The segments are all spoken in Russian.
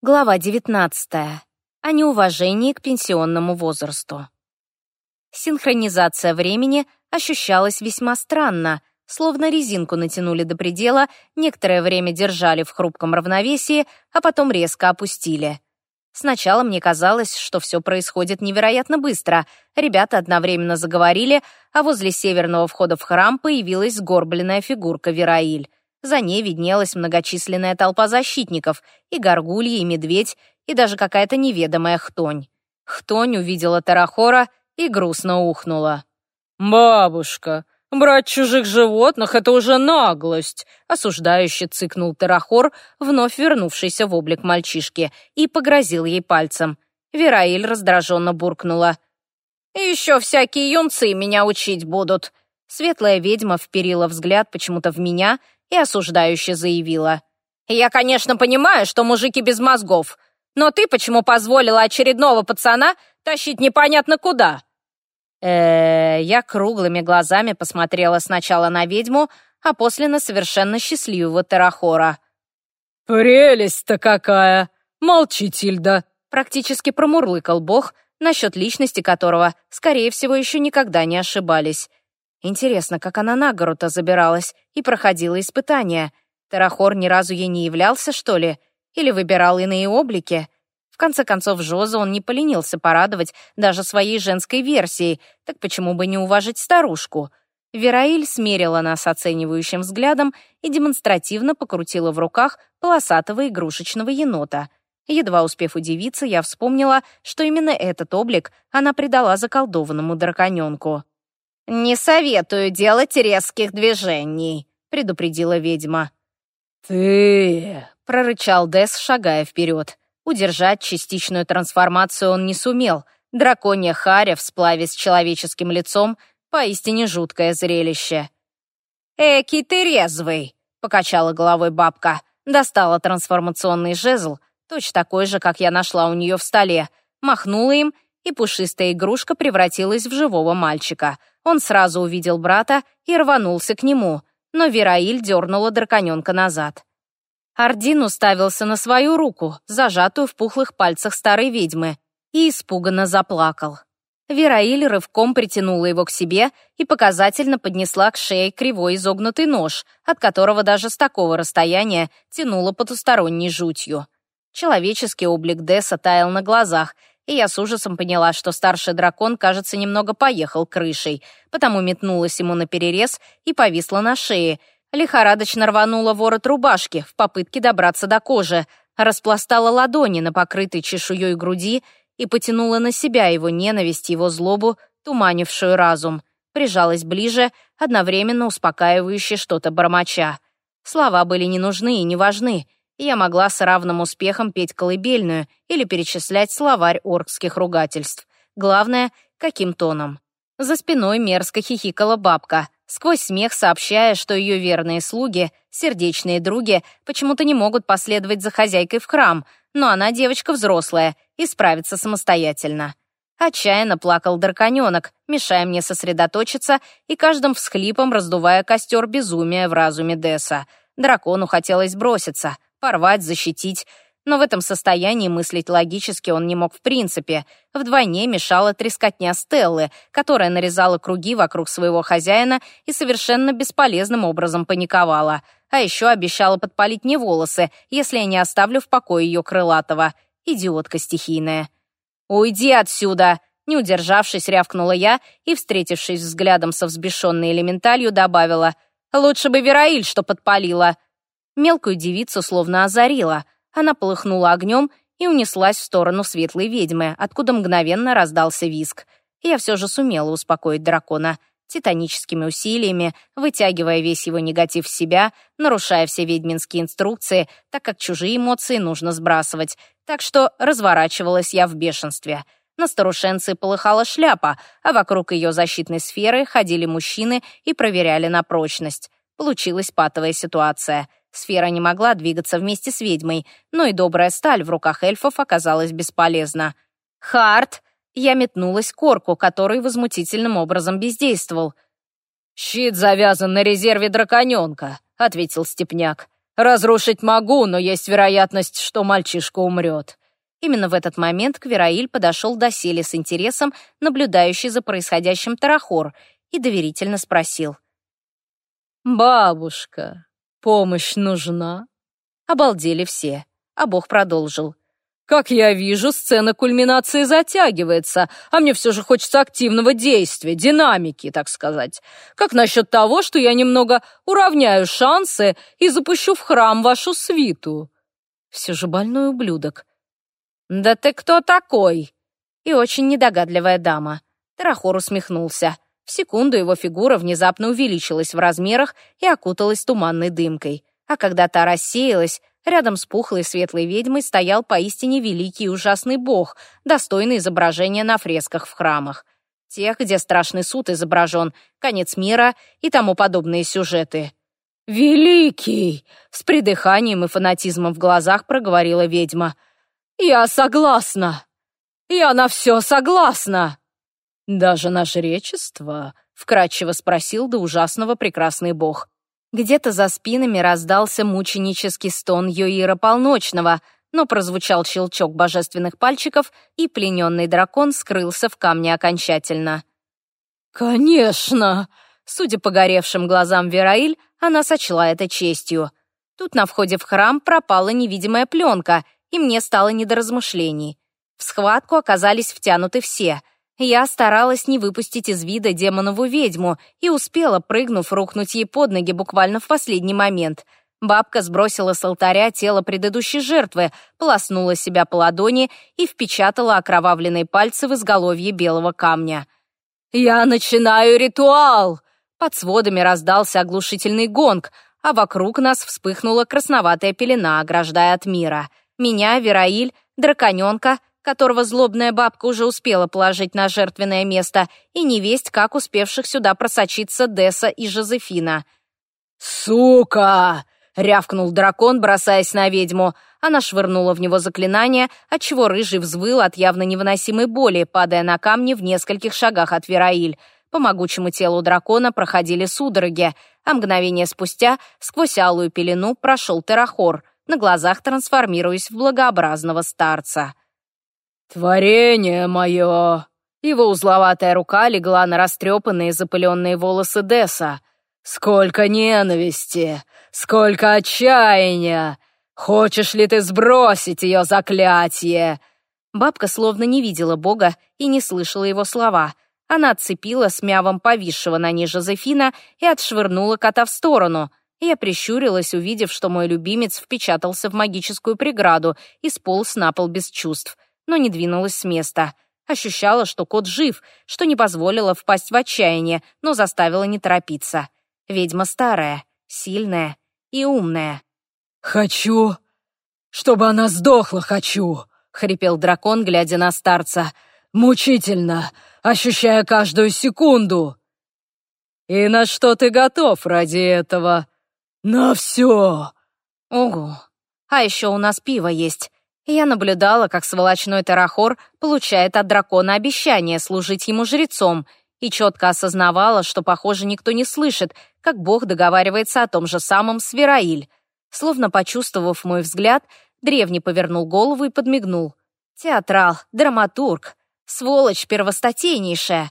Глава 19. О неуважении к пенсионному возрасту. Синхронизация времени ощущалась весьма странно, словно резинку натянули до предела, некоторое время держали в хрупком равновесии, а потом резко опустили. Сначала мне казалось, что все происходит невероятно быстро. Ребята одновременно заговорили, а возле северного входа в храм появилась сгорбленная фигурка Вераиль. За ней виднелась многочисленная толпа защитников, и горгульи, и медведь, и даже какая-то неведомая хтонь. Хтонь увидела Тарахора и грустно ухнула. «Бабушка, брать чужих животных — это уже наглость!» Осуждающе цыкнул Тарахор, вновь вернувшийся в облик мальчишки, и погрозил ей пальцем. Вераиль раздраженно буркнула. «Еще всякие юнцы меня учить будут!» Светлая ведьма вперила взгляд почему-то в меня — и осуждающе заявила. «Я, конечно, понимаю, что мужики без мозгов, но ты почему позволила очередного пацана тащить непонятно куда?» э, -э я круглыми глазами посмотрела сначала на ведьму, а после на совершенно счастливого Терахора. «Прелесть-то какая! Молчи, Тильда!» Практически промурлыкал бог, насчет личности которого, скорее всего, еще никогда не ошибались. Интересно, как она на гору-то забиралась и проходила испытания. Тарахор ни разу ей не являлся, что ли? Или выбирал иные облики? В конце концов, Жоза он не поленился порадовать даже своей женской версией, так почему бы не уважить старушку? Вераиль смерила нас оценивающим взглядом и демонстративно покрутила в руках полосатого игрушечного енота. Едва успев удивиться, я вспомнила, что именно этот облик она придала заколдованному драконёнку. «Не советую делать резких движений», — предупредила ведьма. «Ты...» — прорычал Дес, шагая вперед. Удержать частичную трансформацию он не сумел. Драконья харя в сплаве с человеческим лицом — поистине жуткое зрелище. «Эки ты резвый!» — покачала головой бабка. Достала трансформационный жезл, точно такой же, как я нашла у нее в столе, махнула им, и пушистая игрушка превратилась в живого мальчика — он сразу увидел брата и рванулся к нему, но Вераиль дернула драконенка назад. Ардин уставился на свою руку, зажатую в пухлых пальцах старой ведьмы, и испуганно заплакал. Вераиль рывком притянула его к себе и показательно поднесла к шее кривой изогнутый нож, от которого даже с такого расстояния тянуло потусторонней жутью. Человеческий облик Десса таял на глазах, и я с ужасом поняла, что старший дракон, кажется, немного поехал крышей, потому метнулась ему на перерез и повисла на шее, лихорадочно рванула ворот рубашки в попытке добраться до кожи, распластала ладони на покрытой чешуей груди и потянула на себя его ненависть, его злобу, туманившую разум. Прижалась ближе, одновременно успокаивающе что-то бормоча. Слова были не нужны и не важны — я могла с равным успехом петь колыбельную или перечислять словарь оркских ругательств. Главное, каким тоном. За спиной мерзко хихикала бабка, сквозь смех сообщая, что ее верные слуги, сердечные други, почему-то не могут последовать за хозяйкой в храм, но она девочка взрослая и справится самостоятельно. Отчаянно плакал драконёнок, мешая мне сосредоточиться и каждым всхлипом раздувая костер безумия в разуме Десса. Дракону хотелось броситься — порвать, защитить. Но в этом состоянии мыслить логически он не мог в принципе. Вдвойне мешала трескотня Стеллы, которая нарезала круги вокруг своего хозяина и совершенно бесполезным образом паниковала. А еще обещала подпалить мне волосы, если я не оставлю в покое ее крылатого. Идиотка стихийная. «Уйди отсюда!» Не удержавшись, рявкнула я и, встретившись взглядом со взбешенной элементалью, добавила. «Лучше бы Вераиль что подпалила!» Мелкую девицу словно озарила. Она полыхнула огнем и унеслась в сторону светлой ведьмы, откуда мгновенно раздался виск. Я все же сумела успокоить дракона. Титаническими усилиями, вытягивая весь его негатив в себя, нарушая все ведьминские инструкции, так как чужие эмоции нужно сбрасывать. Так что разворачивалась я в бешенстве. На старушенце полыхала шляпа, а вокруг ее защитной сферы ходили мужчины и проверяли на прочность. Получилась патовая ситуация — Сфера не могла двигаться вместе с ведьмой, но и добрая сталь в руках эльфов оказалась бесполезна. «Харт!» Я метнулась к орку, который возмутительным образом бездействовал. «Щит завязан на резерве драконёнка», — ответил Степняк. Разрушить могу, но есть вероятность, что мальчишка умрет». Именно в этот момент Квераиль подошел до Сели с интересом, наблюдающий за происходящим Тарахор, и доверительно спросил. «Бабушка, помощь нужна?» Обалдели все, а Бог продолжил. Как я вижу, сцена кульминации затягивается, а мне все же хочется активного действия, динамики, так сказать. Как насчет того, что я немного уравняю шансы и запущу в храм вашу свиту? Все же больной ублюдок. Да ты кто такой? И очень недогадливая дама. Тарахор усмехнулся. В секунду его фигура внезапно увеличилась в размерах и окуталась туманной дымкой. А когда та рассеялась, Рядом с пухлой светлой ведьмой стоял поистине великий и ужасный бог, достойный изображения на фресках в храмах. Тех, где страшный суд изображен, конец мира и тому подобные сюжеты. «Великий!» — с придыханием и фанатизмом в глазах проговорила ведьма. «Я согласна! Я на все согласна!» «Даже на жречество?» — вкратчиво спросил до ужасного прекрасный бог. Где-то за спинами раздался мученический стон Юира Полночного, но прозвучал щелчок божественных пальчиков, и плененный дракон скрылся в камне окончательно. «Конечно!» Судя по горевшим глазам Вераиль, она сочла это честью. Тут на входе в храм пропала невидимая пленка, и мне стало не до размышлений. В схватку оказались втянуты все — я старалась не выпустить из вида демонову ведьму и успела, прыгнув, рухнуть ей под ноги буквально в последний момент. Бабка сбросила с алтаря тело предыдущей жертвы, полоснула себя по ладони и впечатала окровавленные пальцы в изголовье белого камня. «Я начинаю ритуал!» Под сводами раздался оглушительный гонг, а вокруг нас вспыхнула красноватая пелена, ограждая от мира. Меня, Вераиль, драконенка, которого злобная бабка уже успела положить на жертвенное место, и невесть, как успевших сюда просочиться Десса и Жозефина. «Сука!» — рявкнул дракон, бросаясь на ведьму. Она швырнула в него заклинание, отчего рыжий взвыл от явно невыносимой боли, падая на камни в нескольких шагах от Вераиль. По могучему телу дракона проходили судороги, а мгновение спустя сквозь алую пелену прошел Терахор, на глазах трансформируясь в благообразного старца. «Творение мое!» Его узловатая рука легла на растрепанные запыленные волосы Десса. «Сколько ненависти! Сколько отчаяния! Хочешь ли ты сбросить ее заклятие?» Бабка словно не видела Бога и не слышала его слова. Она отцепила с мявом повисшего на ней Жозефина и отшвырнула кота в сторону. Я прищурилась, увидев, что мой любимец впечатался в магическую преграду и сполз на пол без чувств но не двинулась с места. Ощущала, что кот жив, что не позволило впасть в отчаяние, но заставила не торопиться. Ведьма старая, сильная и умная. «Хочу, чтобы она сдохла, хочу!» — хрипел дракон, глядя на старца. «Мучительно, ощущая каждую секунду!» «И на что ты готов ради этого?» «На все!» «Ого! А еще у нас пиво есть. Я наблюдала, как сволочной Тарахор получает от дракона обещание служить ему жрецом, и четко осознавала, что, похоже, никто не слышит, как бог договаривается о том же самом с Вераиль. Словно почувствовав мой взгляд, древний повернул голову и подмигнул. «Театрал, драматург, сволочь первостатейнейшая».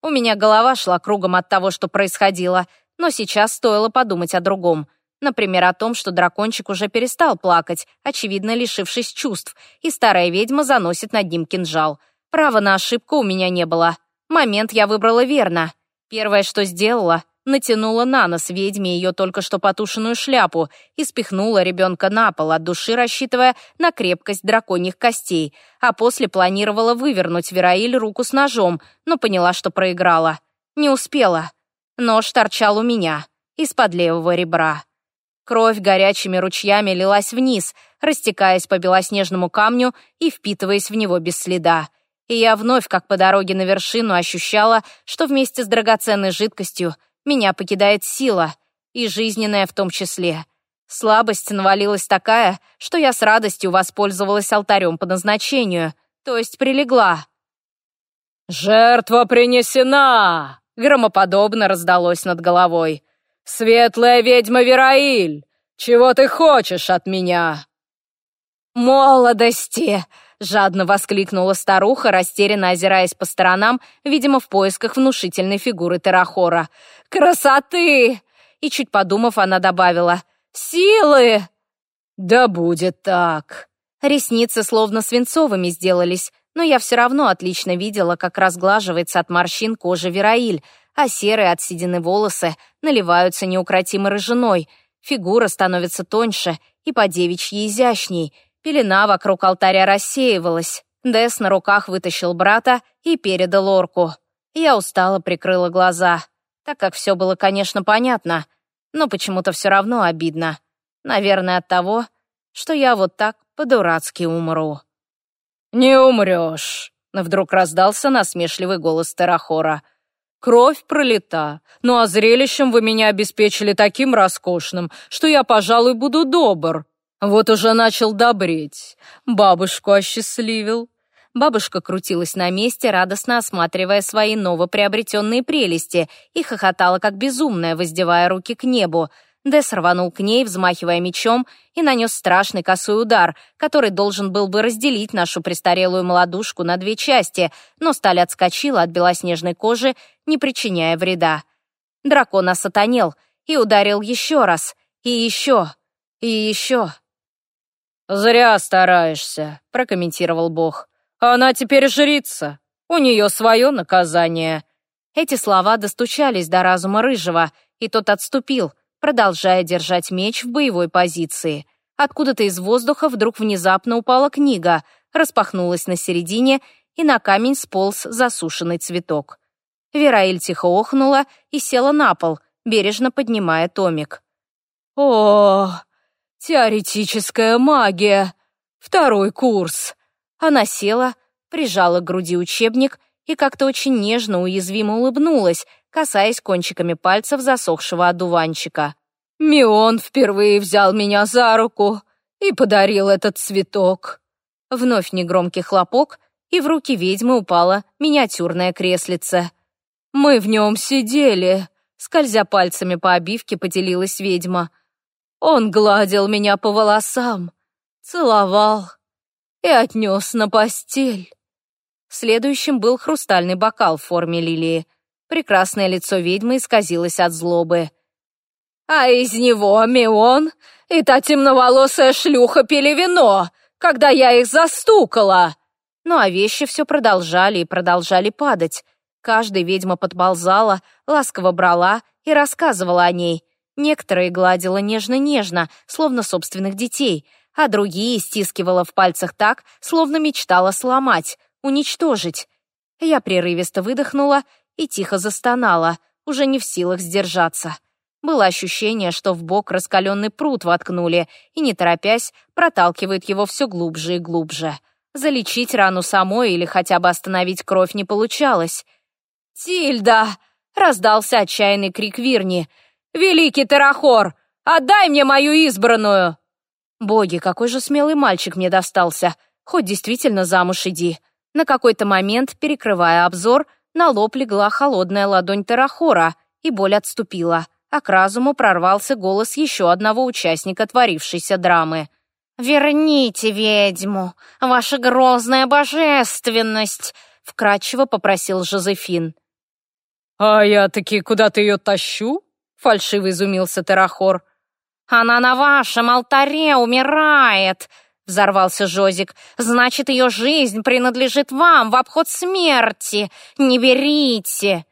У меня голова шла кругом от того, что происходило, но сейчас стоило подумать о другом — Например, о том, что дракончик уже перестал плакать, очевидно, лишившись чувств, и старая ведьма заносит над ним кинжал. Права на ошибку у меня не было. Момент я выбрала верно. Первое, что сделала, натянула на нос ведьме ее только что потушенную шляпу и спихнула ребенка на пол, от души рассчитывая на крепкость драконьих костей, а после планировала вывернуть Вераиль руку с ножом, но поняла, что проиграла. Не успела. Нож торчал у меня, из-под левого ребра. Кровь горячими ручьями лилась вниз, растекаясь по белоснежному камню и впитываясь в него без следа. И я вновь, как по дороге на вершину, ощущала, что вместе с драгоценной жидкостью меня покидает сила, и жизненная в том числе. Слабость навалилась такая, что я с радостью воспользовалась алтарем по назначению, то есть прилегла. «Жертва принесена!» — громоподобно раздалось над головой. «Светлая ведьма Вераиль, Чего ты хочешь от меня?» «Молодости!» — жадно воскликнула старуха, растерянно озираясь по сторонам, видимо, в поисках внушительной фигуры Терахора. «Красоты!» И чуть подумав, она добавила. «Силы!» «Да будет так!» Ресницы словно свинцовыми сделались, но я все равно отлично видела, как разглаживается от морщин кожа Вераиль, а серые от седины волосы наливаются неукротимо рыжиной, фигура становится тоньше и по девичьи изящней, пелена вокруг алтаря рассеивалась. Дес на руках вытащил брата и передал орку. Я устало прикрыла глаза, так как все было, конечно, понятно, но почему-то все равно обидно. Наверное, от того, что я вот так по-дурацки умру. «Не умрешь», — вдруг раздался насмешливый голос Терахора. «Кровь пролита, ну а зрелищем вы меня обеспечили таким роскошным, что я, пожалуй, буду добр. Вот уже начал добреть. Бабушку осчастливил». Бабушка крутилась на месте, радостно осматривая свои новоприобретенные прелести и хохотала, как безумная, воздевая руки к небу — Дес рванул к ней, взмахивая мечом, и нанес страшный косой удар, который должен был бы разделить нашу престарелую молодушку на две части, но сталь отскочила от белоснежной кожи, не причиняя вреда. Дракон осатанел и ударил еще раз, и еще, и еще. «Зря стараешься», — прокомментировал бог. «Она теперь жрица. У нее свое наказание». Эти слова достучались до разума Рыжего, и тот отступил — продолжая держать меч в боевой позиции. Откуда-то из воздуха вдруг внезапно упала книга, распахнулась на середине, и на камень сполз засушенный цветок. Вераиль тихо охнула и села на пол, бережно поднимая томик. «О, теоретическая магия! Второй курс!» Она села, прижала к груди учебник и как-то очень нежно, уязвимо улыбнулась, касаясь кончиками пальцев засохшего одуванчика. «Мион впервые взял меня за руку и подарил этот цветок». Вновь негромкий хлопок, и в руки ведьмы упала миниатюрная креслице. «Мы в нем сидели», — скользя пальцами по обивке, поделилась ведьма. «Он гладил меня по волосам, целовал и отнес на постель». Следующим был хрустальный бокал в форме лилии. Прекрасное лицо ведьмы исказилось от злобы. «А из него Мион и та темноволосая шлюха пили вино, когда я их застукала!» Ну а вещи все продолжали и продолжали падать. Каждая ведьма подползала, ласково брала и рассказывала о ней. Некоторые гладила нежно-нежно, словно собственных детей, а другие стискивала в пальцах так, словно мечтала сломать, уничтожить. Я прерывисто выдохнула и тихо застонала, уже не в силах сдержаться. Было ощущение, что в бок раскаленный пруд воткнули и, не торопясь, проталкивает его все глубже и глубже. Залечить рану самой или хотя бы остановить кровь не получалось. «Тильда!» — раздался отчаянный крик Вирни. «Великий Тарахор! Отдай мне мою избранную!» Боги, какой же смелый мальчик мне достался! Хоть действительно замуж иди. На какой-то момент, перекрывая обзор, на лоб легла холодная ладонь Терахора, и боль отступила, а к разуму прорвался голос еще одного участника творившейся драмы. «Верните ведьму, ваша грозная божественность!» — вкратчиво попросил Жозефин. «А я таки куда-то ее тащу?» — фальшиво изумился Терахор. «Она на вашем алтаре умирает!» Взорвался Жозик. «Значит, ее жизнь принадлежит вам в обход смерти. Не берите!»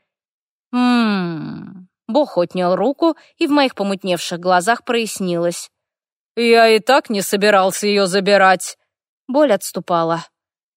«Ммм...» Бог отнял руку, и в моих помутневших глазах прояснилось. «Я и так не собирался ее забирать». Боль отступала.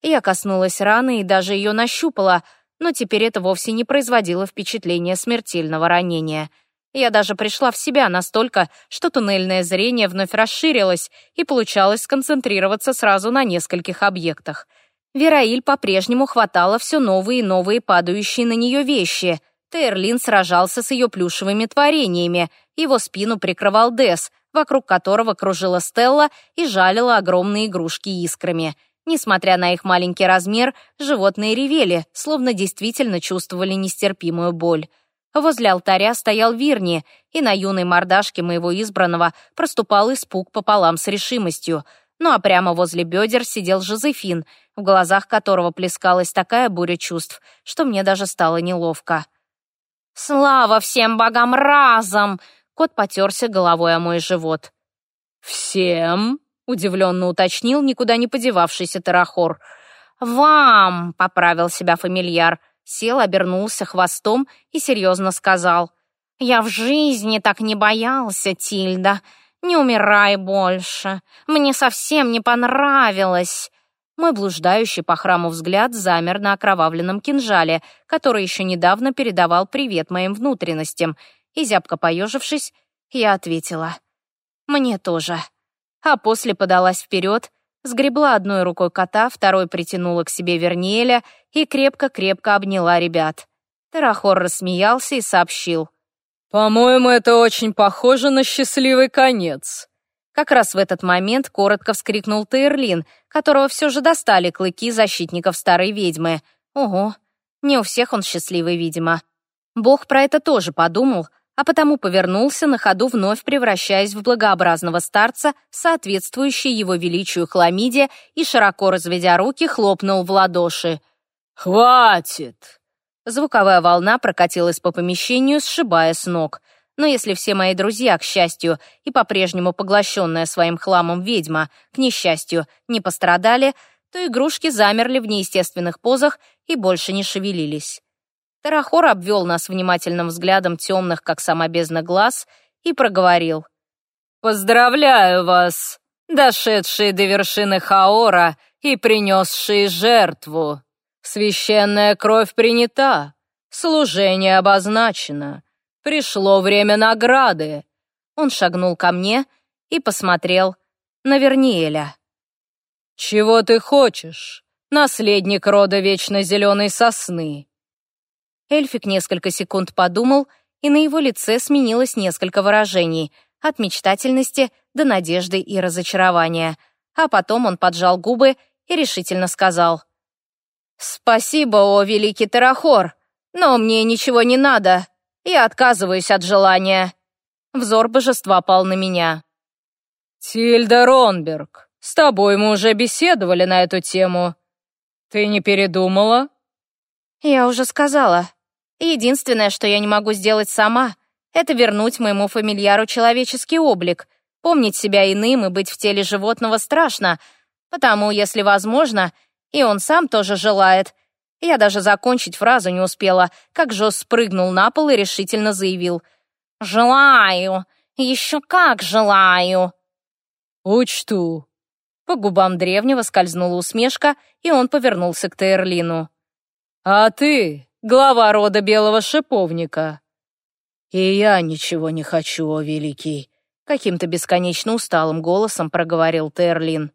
Я коснулась раны и даже ее нащупала, но теперь это вовсе не производило впечатления смертельного ранения — я даже пришла в себя настолько, что туннельное зрение вновь расширилось и получалось сконцентрироваться сразу на нескольких объектах. Вераиль по-прежнему хватала все новые и новые падающие на нее вещи. Тейрлин сражался с ее плюшевыми творениями, его спину прикрывал Дес, вокруг которого кружила Стелла и жалила огромные игрушки искрами. Несмотря на их маленький размер, животные ревели, словно действительно чувствовали нестерпимую боль. Возле алтаря стоял Вирни, и на юной мордашке моего избранного проступал испуг пополам с решимостью. Ну а прямо возле бедер сидел Жозефин, в глазах которого плескалась такая буря чувств, что мне даже стало неловко. «Слава всем богам разом!» Кот потерся головой о мой живот. «Всем?» — удивленно уточнил никуда не подевавшийся Тарахор. «Вам!» — поправил себя фамильяр сел, обернулся хвостом и серьезно сказал. «Я в жизни так не боялся, Тильда. Не умирай больше. Мне совсем не понравилось». Мой блуждающий по храму взгляд замер на окровавленном кинжале, который еще недавно передавал привет моим внутренностям, и, зябко поежившись, я ответила. «Мне тоже». А после подалась вперед, сгребла одной рукой кота, второй притянула к себе Верниеля и крепко-крепко обняла ребят. Тарахор рассмеялся и сообщил. «По-моему, это очень похоже на счастливый конец». Как раз в этот момент коротко вскрикнул Тейрлин, которого все же достали клыки защитников старой ведьмы. Ого, не у всех он счастливый, видимо. Бог про это тоже подумал, а потому повернулся на ходу, вновь превращаясь в благообразного старца, соответствующий его величию хламиде, и, широко разведя руки, хлопнул в ладоши. «Хватит!» Звуковая волна прокатилась по помещению, сшибая с ног. Но если все мои друзья, к счастью, и по-прежнему поглощенная своим хламом ведьма, к несчастью, не пострадали, то игрушки замерли в неестественных позах и больше не шевелились. Тарахор обвел нас внимательным взглядом темных, как сама бездна глаз, и проговорил. «Поздравляю вас, дошедшие до вершины Хаора и принесшие жертву. Священная кровь принята, служение обозначено. Пришло время награды». Он шагнул ко мне и посмотрел на Верниеля. «Чего ты хочешь, наследник рода Вечно Зеленой Сосны?» Эльфик несколько секунд подумал, и на его лице сменилось несколько выражений, от мечтательности до надежды и разочарования. А потом он поджал губы и решительно сказал. «Спасибо, о великий Тарахор, но мне ничего не надо. Я отказываюсь от желания». Взор божества пал на меня. «Тильда Ронберг, с тобой мы уже беседовали на эту тему. Ты не передумала?» «Я уже сказала. Единственное, что я не могу сделать сама, это вернуть моему фамильяру человеческий облик. Помнить себя иным и быть в теле животного страшно, потому, если возможно, и он сам тоже желает. Я даже закончить фразу не успела, как Жос спрыгнул на пол и решительно заявил. «Желаю! Еще как желаю!» «Учту!» По губам древнего скользнула усмешка, и он повернулся к Тейрлину. «А ты глава рода Белого Шиповника». «И я ничего не хочу, о великий», — каким-то бесконечно усталым голосом проговорил Терлин.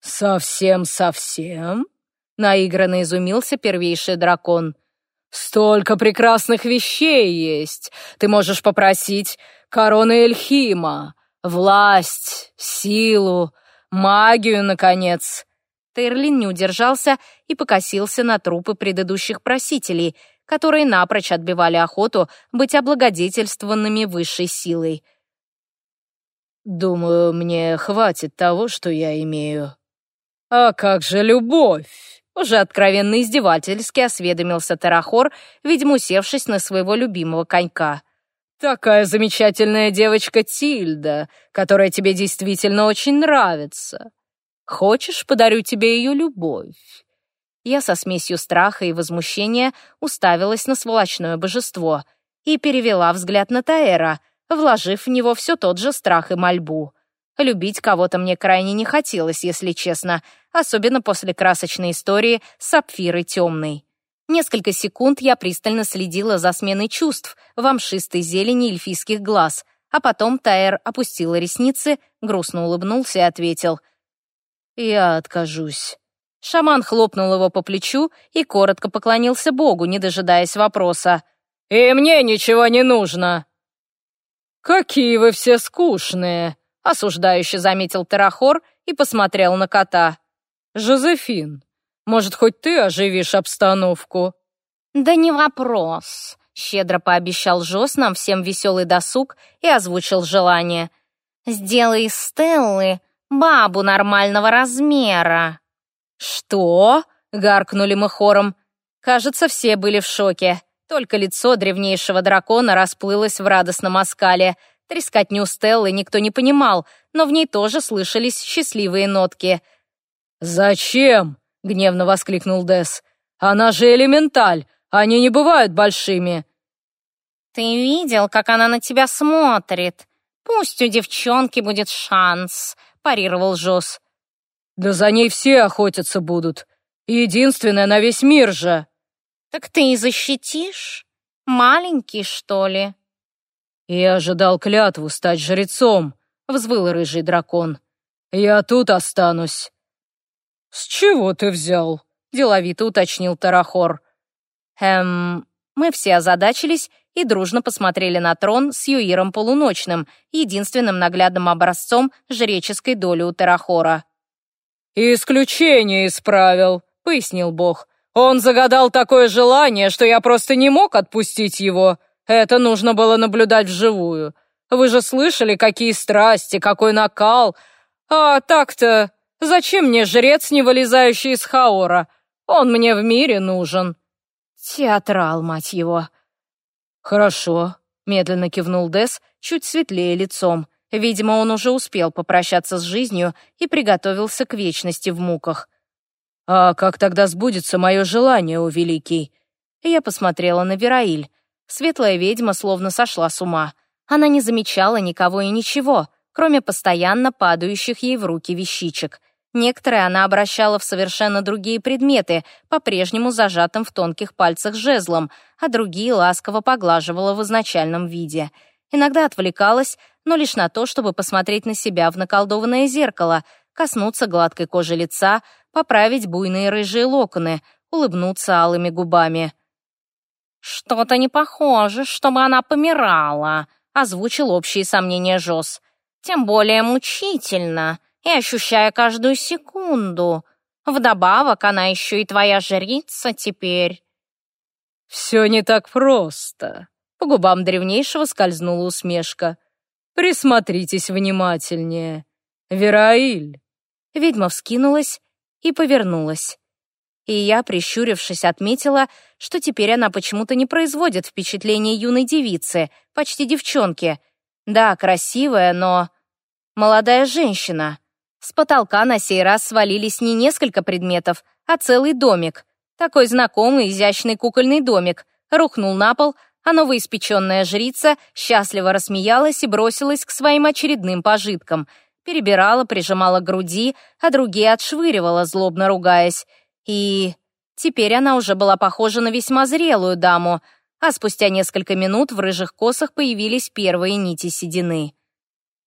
«Совсем-совсем?» — наигранно изумился первейший дракон. «Столько прекрасных вещей есть! Ты можешь попросить короны Эльхима, власть, силу, магию, наконец. Тейрлин не удержался и покосился на трупы предыдущих просителей, которые напрочь отбивали охоту быть облагодетельствованными высшей силой. «Думаю, мне хватит того, что я имею». «А как же любовь?» Уже откровенно издевательски осведомился Тарахор, видимо, усевшись на своего любимого конька. «Такая замечательная девочка Тильда, которая тебе действительно очень нравится. Хочешь, подарю тебе ее любовь?» Я со смесью страха и возмущения уставилась на сволочное божество и перевела взгляд на Таэра, вложив в него все тот же страх и мольбу. Любить кого-то мне крайне не хотелось, если честно, особенно после красочной истории с сапфирой темной. Несколько секунд я пристально следила за сменой чувств в амшистой зелени эльфийских глаз, а потом Таэр опустил ресницы, грустно улыбнулся и ответил — «Я откажусь». Шаман хлопнул его по плечу и коротко поклонился Богу, не дожидаясь вопроса. «И мне ничего не нужно!» «Какие вы все скучные!» — осуждающе заметил Терахор и посмотрел на кота. «Жозефин, может, хоть ты оживишь обстановку?» «Да не вопрос!» — щедро пообещал Жос нам всем веселый досуг и озвучил желание. «Сделай Стеллы бабу нормального размера». «Что?» — гаркнули мы хором. Кажется, все были в шоке. Только лицо древнейшего дракона расплылось в радостном оскале. Трескотню Стеллы никто не понимал, но в ней тоже слышались счастливые нотки. «Зачем?» — гневно воскликнул Дес. «Она же элементаль, они не бывают большими». «Ты видел, как она на тебя смотрит? Пусть у девчонки будет шанс», — парировал Жос. «Да за ней все охотиться будут. Единственная на весь мир же». «Так ты и защитишь? Маленький, что ли?» «Я ожидал клятву стать жрецом», — взвыл рыжий дракон. «Я тут останусь». «С чего ты взял?» — деловито уточнил Тарахор. «Эм...» Мы все озадачились и дружно посмотрели на трон с Юиром Полуночным, единственным наглядным образцом жреческой доли у Тарахора. «Исключение исправил», — пояснил бог. «Он загадал такое желание, что я просто не мог отпустить его. Это нужно было наблюдать вживую. Вы же слышали, какие страсти, какой накал. А так-то, зачем мне жрец, не вылезающий из Хаора? Он мне в мире нужен». Театрал, мать его. Хорошо, медленно кивнул Дес, чуть светлее лицом. Видимо, он уже успел попрощаться с жизнью и приготовился к вечности в муках. «А как тогда сбудется мое желание, о великий?» Я посмотрела на Вераиль. Светлая ведьма словно сошла с ума. Она не замечала никого и ничего, кроме постоянно падающих ей в руки вещичек. Некоторые она обращала в совершенно другие предметы, по-прежнему зажатым в тонких пальцах жезлом, а другие ласково поглаживала в изначальном виде. Иногда отвлекалась, но лишь на то, чтобы посмотреть на себя в наколдованное зеркало, коснуться гладкой кожи лица, поправить буйные рыжие локоны, улыбнуться алыми губами. «Что-то не похоже, чтобы она помирала», — озвучил общие сомнения Жос. «Тем более мучительно и ощущая каждую секунду. Вдобавок, она еще и твоя жрица теперь». «Все не так просто», — по губам древнейшего скользнула усмешка. «Присмотритесь внимательнее. Вераиль». Ведьма вскинулась и повернулась. И я, прищурившись, отметила, что теперь она почему-то не производит впечатления юной девицы, почти девчонки. Да, красивая, но... Молодая женщина. С потолка на сей раз свалились не несколько предметов, а целый домик. Такой знакомый изящный кукольный домик. Рухнул на пол, а новоиспеченная жрица счастливо рассмеялась и бросилась к своим очередным пожиткам. Перебирала, прижимала груди, а другие отшвыривала, злобно ругаясь. И теперь она уже была похожа на весьма зрелую даму, а спустя несколько минут в рыжих косах появились первые нити седины.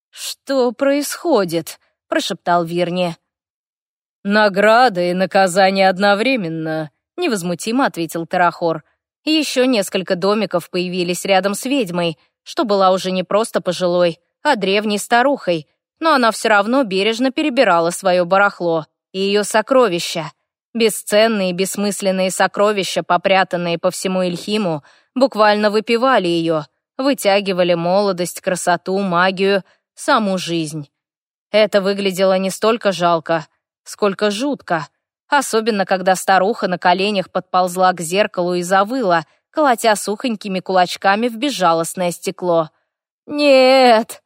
«Что происходит?» Прошептал Вирни. «Награда и наказание одновременно», — невозмутимо ответил Тарахор. Еще несколько домиков появились рядом с ведьмой, что была уже не просто пожилой, а древней старухой, но она все равно бережно перебирала свое барахло и ее сокровища. Бесценные бессмысленные сокровища, попрятанные по всему Ильхиму, буквально выпивали ее, вытягивали молодость, красоту, магию, саму жизнь. Это выглядело не столько жалко, сколько жутко, особенно когда старуха на коленях подползла к зеркалу и завыла, колотя сухонькими кулачками в безжалостное стекло. «Нет!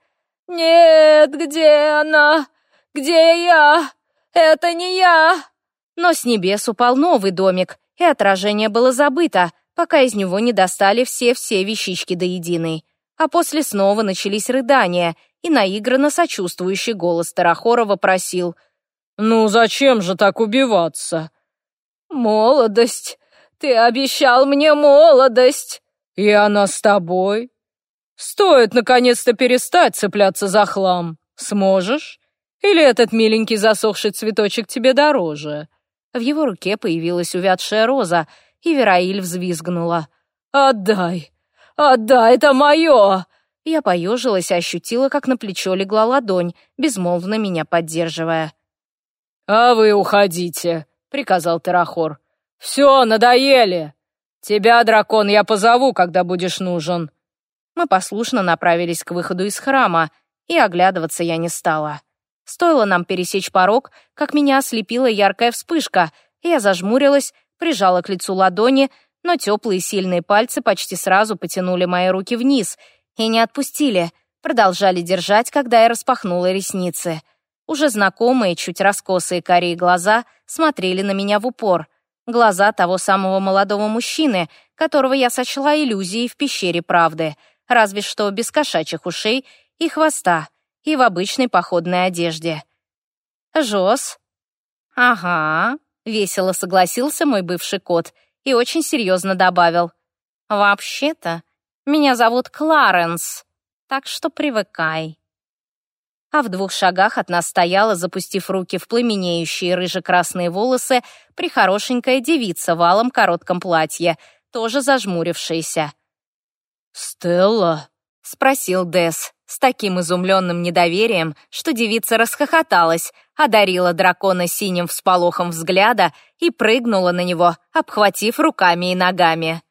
Нет! Где она? Где я? Это не я!» Но с небес упал новый домик, и отражение было забыто, пока из него не достали все-все вещички до единой. А после снова начались рыдания, и наигранно сочувствующий голос Тарахорова просил «Ну зачем же так убиваться?» «Молодость! Ты обещал мне молодость!» «И она с тобой?» «Стоит наконец-то перестать цепляться за хлам. Сможешь? Или этот миленький засохший цветочек тебе дороже?» В его руке появилась увядшая роза, и Вераиль взвизгнула. «Отдай! Отдай, это мое!» Я поежилась и ощутила, как на плечо легла ладонь, безмолвно меня поддерживая. «А вы уходите», — приказал Тарахор. «Все, надоели! «Тебя, дракон, я позову, когда будешь нужен». Мы послушно направились к выходу из храма, и оглядываться я не стала. Стоило нам пересечь порог, как меня ослепила яркая вспышка, я зажмурилась, прижала к лицу ладони, но теплые сильные пальцы почти сразу потянули мои руки вниз и не отпустили, продолжали держать, когда я распахнула ресницы. Уже знакомые, чуть раскосые карие глаза смотрели на меня в упор. Глаза того самого молодого мужчины, которого я сочла иллюзией в пещере правды, разве что без кошачьих ушей и хвоста, и в обычной походной одежде. «Жос?» «Ага», — весело согласился мой бывший кот и очень серьезно добавил. «Вообще-то, меня зовут Кларенс, так что привыкай» а в двух шагах от нас стояла, запустив руки в пламенеющие рыже-красные волосы, прихорошенькая девица в алом коротком платье, тоже зажмурившаяся. «Стелла?» — спросил Дес с таким изумленным недоверием, что девица расхохоталась, одарила дракона синим всполохом взгляда и прыгнула на него, обхватив руками и ногами.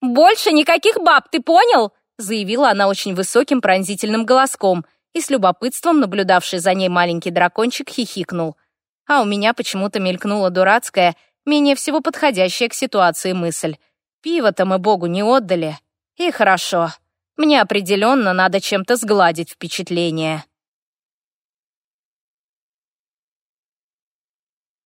«Больше никаких баб, ты понял?» — заявила она очень высоким пронзительным голоском — и с любопытством наблюдавший за ней маленький дракончик хихикнул. А у меня почему-то мелькнула дурацкая, менее всего подходящая к ситуации мысль. Пиво-то мы Богу не отдали. И хорошо. Мне определенно надо чем-то сгладить впечатление.